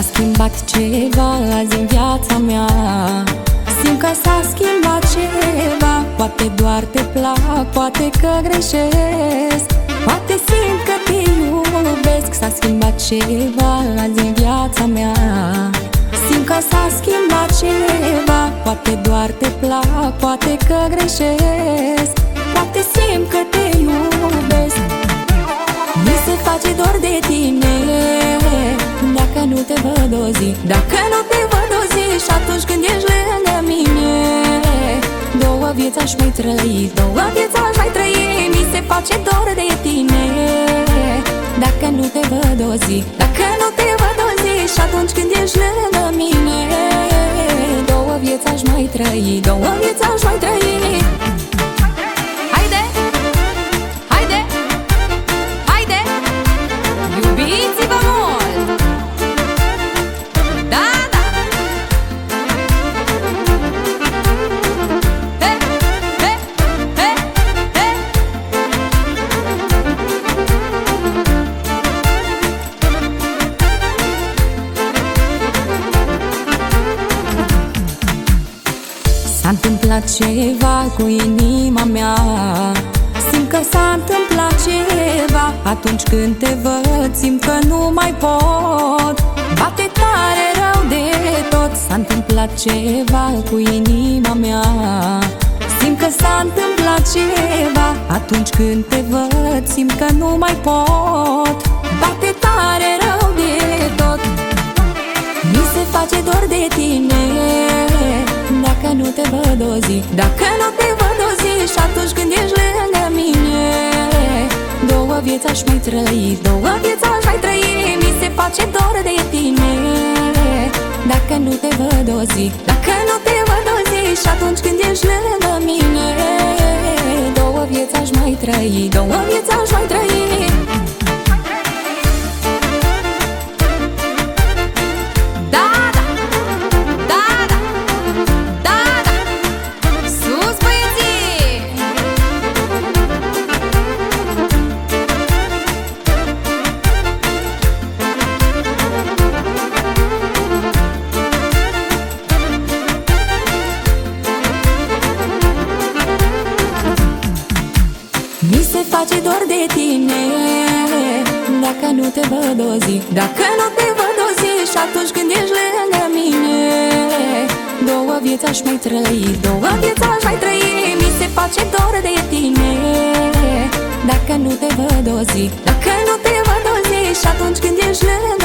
S-a schimbat ceva azi în viața mea. Simt că s-a schimbat ceva Poate doar te plac, poate că greșesc. Poate simt că te iubesc S-a schimbat ceva azi în viața mea. Simt că s-a schimbat ceva Poate doar te plac, poate că greșesc o zi. Dacă nu te văd o zi Și atunci când ești lângă mine Două vieți aș mai trăi Două vieți aș mai trăi. Mi se face dor de tine. Dacă nu te văd o zi Dacă nu te văd o zi Și atunci când ești lângă mine Două vieți aș mai trăi Două vieți aș mai trăi S-a întâmplat ceva cu inima mea. Simt că s-a întâmplat ceva. Atunci când te văd simt că nu mai pot. Bate tare rău de tot. S-a întâmplat ceva cu inima mea. Simt că s-a întâmplat ceva. Atunci când te văd simt că nu mai pot. Bate tare rău de tot. Mi se face dor de tine. Dacă nu te văd o zi. Dacă nu te văd o zi Și atunci când ești lângă mine Două vieți aș mai trăi Două vieți aș mai trăi. Mi se face dor de tine. Dacă nu te văd o zi Dacă nu te văd o zi Și atunci când ești lângă mine Două vieți aș mai trăi Două vieți aș mai trăi face dor de tine. Dacă nu te văd o zi Dacă nu te văd o zi Și atunci când ești lângă mine Două vieți aș mai trăi Două vieți aș mai trăi. Mi se face dor de tine. Dacă nu te văd o zi Dacă nu te văd o zi Și atunci când ești lângă